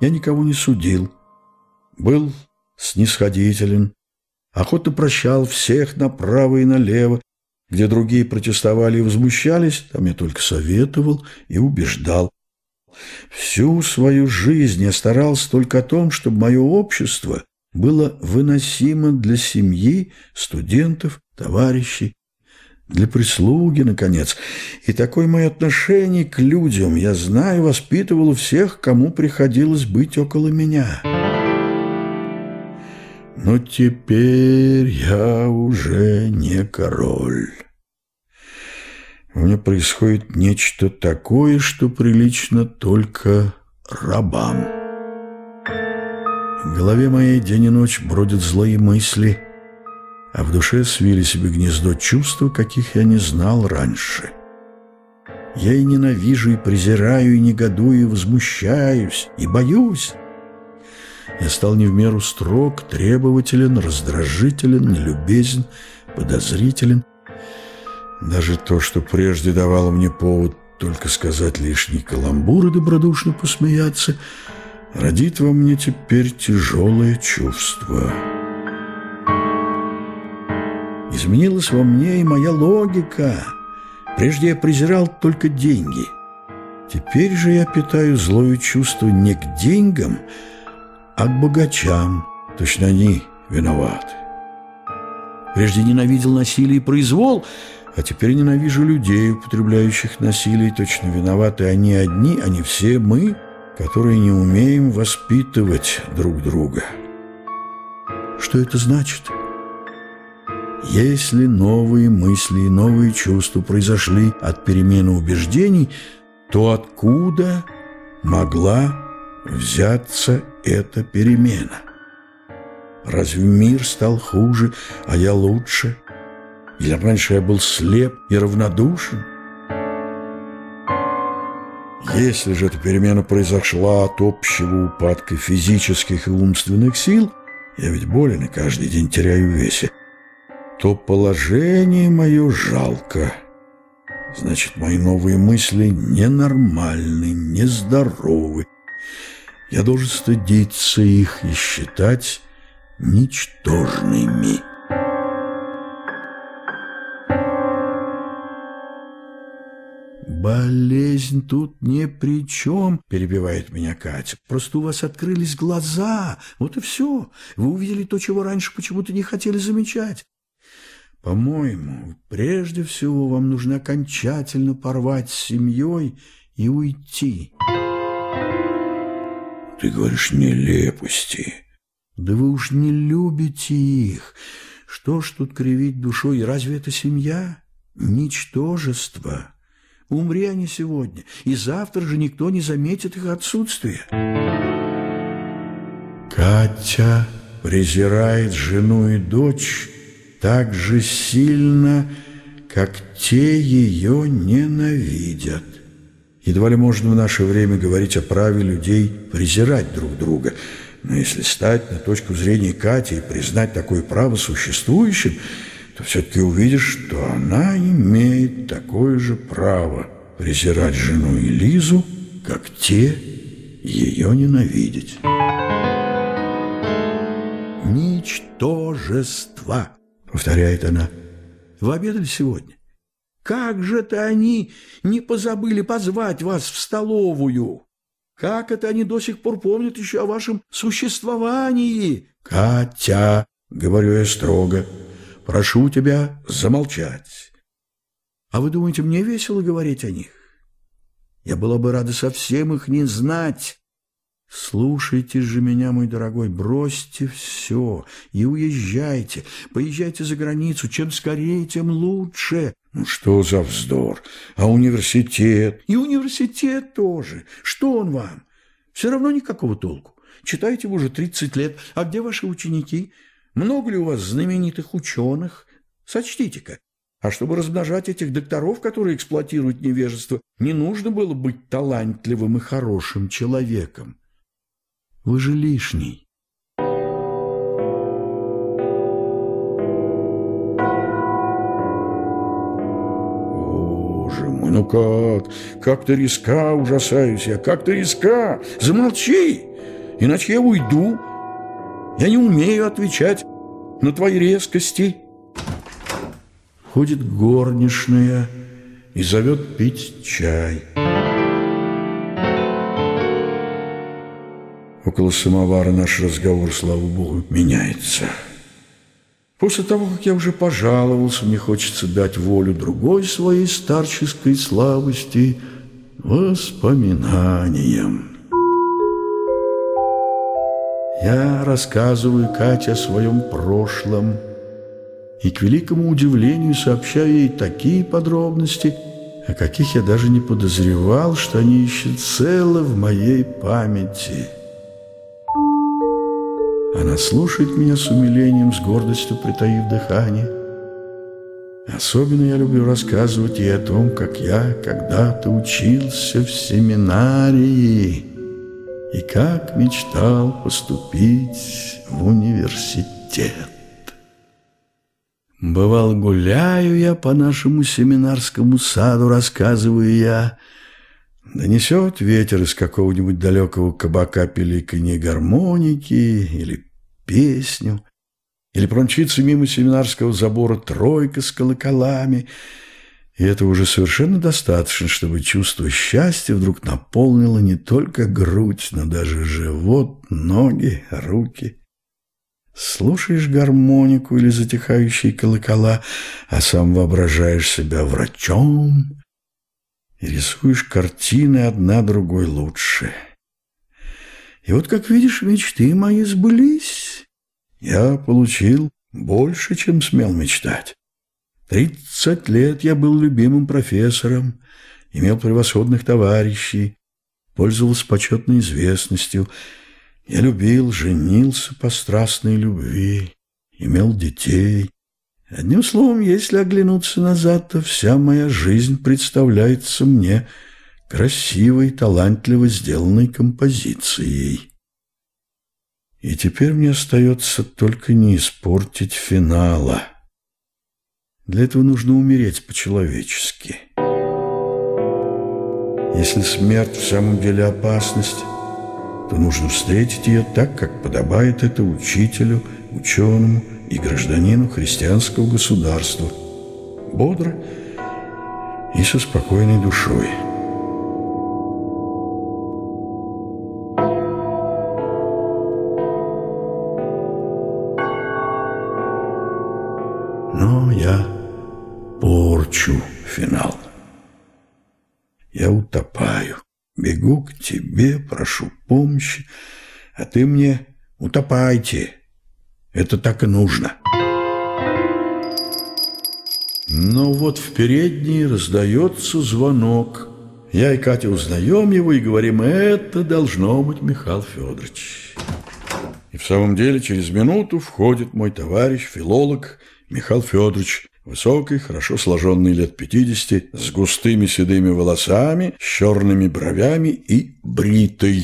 Я никого не судил. Был снисходителен, охотно прощал всех направо и налево, где другие протестовали и возмущались, там я только советовал и убеждал. Всю свою жизнь я старался только о том, чтобы мое общество было выносимо для семьи, студентов, товарищей, для прислуги, наконец. И такое мое отношение к людям, я знаю, воспитывало всех, кому приходилось быть около меня. Но теперь я уже не король. У меня происходит нечто такое, что прилично только рабам. В голове моей день и ночь бродят злые мысли, а в душе свили себе гнездо чувства, каких я не знал раньше. Я и ненавижу, и презираю, и негодую, и возмущаюсь, и боюсь. Я стал не в меру строг, требователен, раздражителен, нелюбезен, подозрителен. Даже то, что прежде давало мне повод только сказать лишний каламбур и добродушно посмеяться, родит во мне теперь тяжелое чувство. Изменилась во мне и моя логика. Прежде я презирал только деньги. Теперь же я питаю злое чувство не к деньгам, а к богачам. Точно они виноваты. Прежде ненавидел насилие и произвол, а теперь ненавижу людей, употребляющих насилие. Точно виноваты они одни, а не все мы, которые не умеем воспитывать друг друга. Что это значит? Если новые мысли и новые чувства произошли от перемены убеждений, то откуда могла взяться эта перемена? Разве мир стал хуже, а я лучше? Или раньше я был слеп и равнодушен? Если же эта перемена произошла от общего упадка физических и умственных сил, я ведь болен и каждый день теряю весе, то положение мое жалко. Значит, мои новые мысли ненормальны, нездоровы, я должен стыдиться их и считать ничтожными. «Болезнь тут ни при чем», — перебивает меня Катя. «Просто у вас открылись глаза, вот и все. Вы увидели то, чего раньше почему-то не хотели замечать. По-моему, прежде всего вам нужно окончательно порвать с семьей и уйти». Ты говоришь нелепости. Да вы уж не любите их. Что ж тут кривить душой? Разве это семья? Ничтожество. Умри они сегодня, и завтра же никто не заметит их отсутствие. Катя презирает жену и дочь так же сильно, как те ее ненавидят. Едва ли можно в наше время говорить о праве людей презирать друг друга. Но если стать на точку зрения Кати и признать такое право существующим, то все-таки увидишь, что она имеет такое же право презирать жену и Лизу, как те ее ненавидеть. «Ничтожество!» — повторяет она. «Вы обедали сегодня?» Как же это они не позабыли позвать вас в столовую? Как это они до сих пор помнят еще о вашем существовании? Катя, говорю я строго, прошу тебя замолчать. А вы думаете, мне весело говорить о них? Я была бы рада совсем их не знать. Слушайте же меня, мой дорогой, бросьте все и уезжайте, поезжайте за границу, чем скорее, тем лучше. Ну что за вздор? А университет? И университет тоже. Что он вам? Все равно никакого толку. Читаете вы уже 30 лет. А где ваши ученики? Много ли у вас знаменитых ученых? Сочтите-ка. А чтобы размножать этих докторов, которые эксплуатируют невежество, не нужно было быть талантливым и хорошим человеком. Вы же лишний. Ну как? Как ты риска, ужасаюсь я, как ты риска! Замолчи! иначе я уйду. Я не умею отвечать на твои резкости. Ходит горничная и зовет пить чай. Около самовара наш разговор, слава богу, меняется. После того, как я уже пожаловался, мне хочется дать волю другой своей старческой слабости – воспоминаниям. Я рассказываю Кате о своем прошлом и, к великому удивлению, сообщаю ей такие подробности, о каких я даже не подозревал, что они еще целы в моей памяти. Она слушает меня с умилением, с гордостью притаив дыхание. Особенно я люблю рассказывать ей о том, как я когда-то учился в семинарии и как мечтал поступить в университет. Бывал, гуляю я по нашему семинарскому саду, рассказываю я, Донесет ветер из какого-нибудь далекого кабака пеликанье гармоники или песню, или промчится мимо семинарского забора тройка с колоколами, и это уже совершенно достаточно, чтобы чувство счастья вдруг наполнило не только грудь, но даже живот, ноги, руки. Слушаешь гармонику или затихающие колокола, а сам воображаешь себя врачом, и рисуешь картины одна другой лучше. И вот, как видишь, мечты мои сбылись. Я получил больше, чем смел мечтать. Тридцать лет я был любимым профессором, имел превосходных товарищей, пользовался почетной известностью. Я любил, женился по страстной любви, имел детей, Одним словом, если оглянуться назад, то вся моя жизнь представляется мне красивой, талантливо сделанной композицией. И теперь мне остается только не испортить финала. Для этого нужно умереть по-человечески. Если смерть в самом деле опасность, то нужно встретить ее так, как подобает это учителю, ученому, и гражданину христианского государства, бодро и со спокойной душой. Но я порчу финал. Я утопаю, бегу к тебе, прошу помощи, а ты мне утопайте. Это так и нужно. Но вот в передней раздается звонок. Я и Катя узнаем его и говорим, это должно быть Михаил Федорович. И в самом деле через минуту входит мой товарищ, филолог Михаил Федорович, высокий, хорошо сложенный лет пятидесяти, с густыми седыми волосами, с черными бровями и бритый.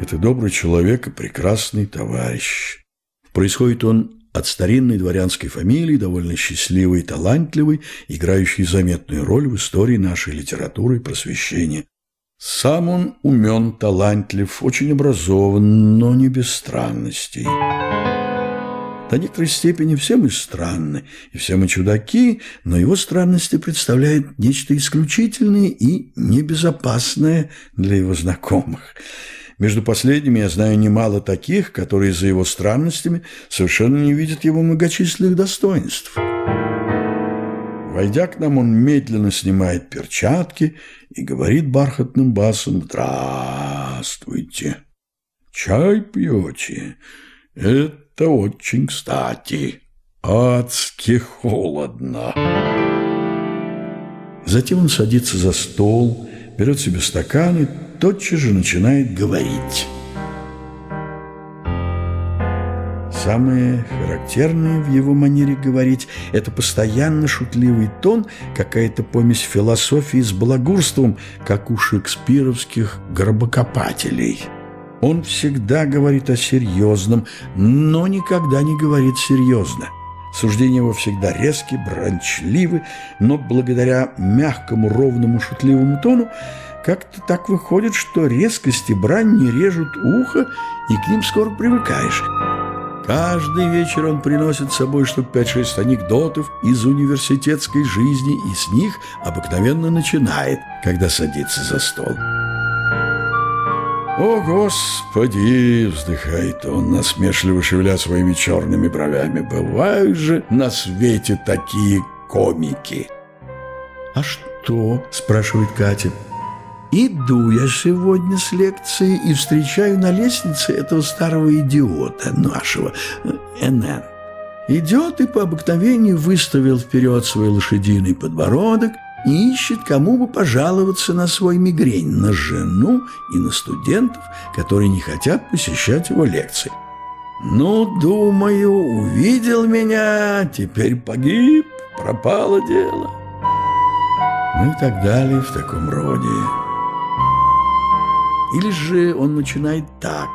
Это добрый человек и прекрасный товарищ. Происходит он от старинной дворянской фамилии, довольно счастливой и талантливой, играющей заметную роль в истории нашей литературы и просвещения. Сам он умен, талантлив, очень образован, но не без странностей. До некоторой степени все мы странны, и все мы чудаки, но его странности представляют нечто исключительное и небезопасное для его знакомых – между последними я знаю немало таких, которые за его странностями совершенно не видят его многочисленных достоинств. Войдя к нам, он медленно снимает перчатки и говорит бархатным басом «Здравствуйте! Чай пьете? Это очень кстати. Адски холодно!» Затем он садится за стол, берет себе стакан и тотчас же начинает говорить. Самое характерное в его манере говорить – это постоянно шутливый тон, какая-то помесь философии с балагурством, как у шекспировских гробокопателей. Он всегда говорит о серьезном, но никогда не говорит серьезно. Суждения его всегда резкие, брончливы, но благодаря мягкому, ровному, шутливому тону Как-то так выходит, что резкости брань не режут ухо, и к ним скоро привыкаешь. Каждый вечер он приносит с собой штук 5-6 анекдотов из университетской жизни и с них обыкновенно начинает, когда садится за стол. «О, Господи!» — вздыхает он, насмешливо шевеля своими черными бровями. «Бывают же на свете такие комики!» «А что?» — спрашивает Катя. Иду я сегодня с лекции и встречаю на лестнице этого старого идиота нашего, НН. Идет и по обыкновению выставил вперед свой лошадиный подбородок и ищет, кому бы пожаловаться на свой мигрень, на жену и на студентов, которые не хотят посещать его лекции. Ну, думаю, увидел меня, теперь погиб, пропало дело. Ну и так далее в таком роде. Или же он начинает так.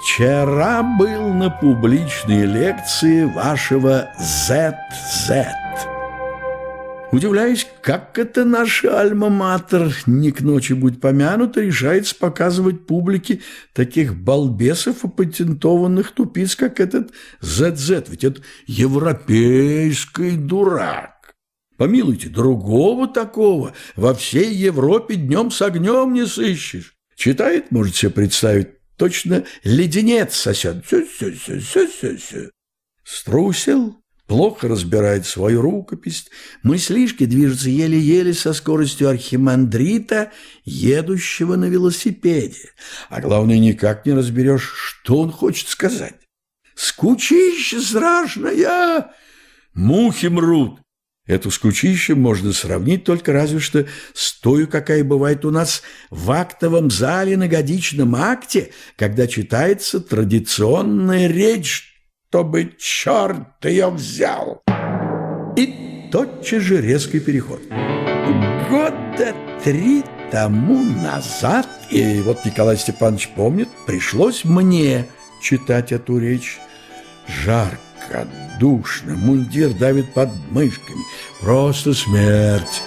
«Вчера был на публичной лекции вашего ZZ». Удивляюсь, как это наш альма-матер, не к ночи будь помянута, решается показывать публике таких балбесов и патентованных тупиц, как этот ZZ, ведь это европейский дурак. Помилуйте, другого такого во всей Европе днем с огнем не сыщешь. Читает, может себе представить, точно леденец сосет. Сю-сю-сю-сю-сю-сю. Струсил, плохо разбирает свою рукопись, мыслишки движутся еле-еле со скоростью архимандрита, едущего на велосипеде. А главное, никак не разберешь, что он хочет сказать. Скучище страшная, мухи мрут. Эту скучище можно сравнить только разве что с той, какая бывает у нас в актовом зале на годичном акте, когда читается традиционная речь, чтобы черт ее взял. И тотчас же резкий переход. Года три тому назад, и вот Николай Степанович помнит, пришлось мне читать эту речь. Жарко душно, мундир давит под мышками. Просто смерть.